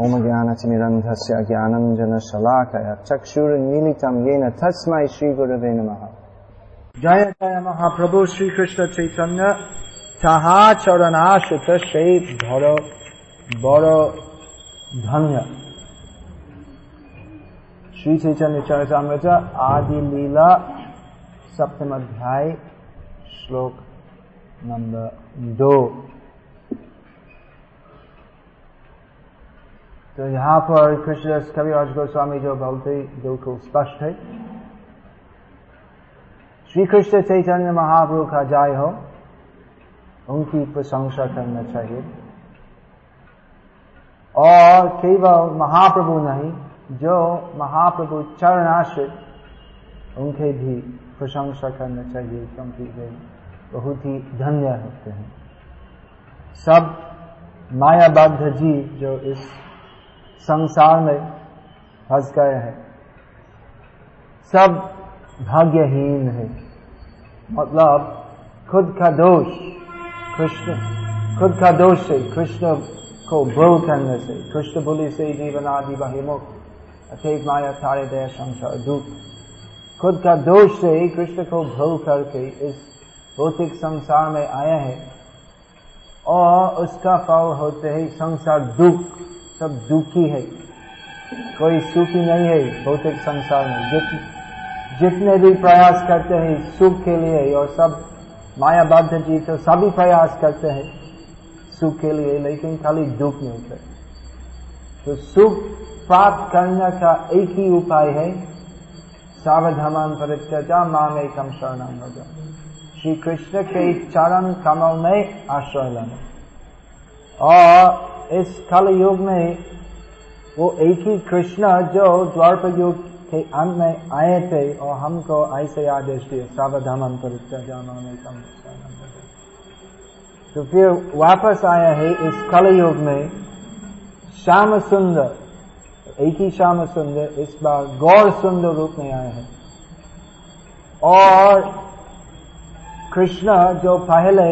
ओम ज्ञानतिनिरन्धस्य ज्ञानञ्जनशलाकय चक्षुर्मीलितं येन तस्मै श्रीगुरवे नमः। जय जय महाप्रभु श्रीकृष्ण चैतन्य। साहा चरणाश्रित श्री भर बड़ धन्य। श्री चैतन्य चरचामृत आदि लीला सप्तम अध्याय श्लोक नंबर दो। तो यहाँ पर कृष्णदास कविराज गोस्वामी जो बोलते बिल्कुल स्पष्ट है श्री कृष्ण चैतन्य महाप्रभु का जय हो, उनकी प्रशंसा करना चाहिए। और केवल महाप्रभु नहीं, जो महाप्रभु चरणाश्रित उनके भी प्रशंसा करना चाहिए, क्योंकि वे बहुत ही धन्य होते हैं। सब मायाबद्ध जीव जो इस संसार में फंस गए हैं। सब भाग्यहीन है। मतलब खुद का दोष, कृष्ण, खुद का दोष से कृष्ण को भूल करने से, कृष्ण बोली, से जीवन आदि बहिमुख अथेत माया थारे दया संसार दुख खुद का दोष से कृष्ण को भूल करके इस भौतिक संसार में आया है। और उसका फल होते है संसार दुख सब दुखी है। कोई सुखी नहीं है भौतिक संसार में। जित, जितने भी प्रयास करते हैं सुख के लिए और सब माया मायाबद्ध जी तो सभी प्रयास करते हैं सुख के लिए लेकिन खाली दुख मिलते तो सुख प्राप्त करने का एक ही उपाय है सावधान परित्यजा माम एकम शरण श्री कृष्ण के चरण कमल में आश्रय लेना। और इस कल युग में वो एक ही कृष्ण जो द्वारप युग के अंत में आए थे और हमको ऐसे आदेश दिए सावधान तो फिर वापस आया है इस कल युग में, श्याम सुंदर, एक ही श्याम सुंदर, इस बार गौर सुंदर रूप में आए हैं। और कृष्ण जो पहले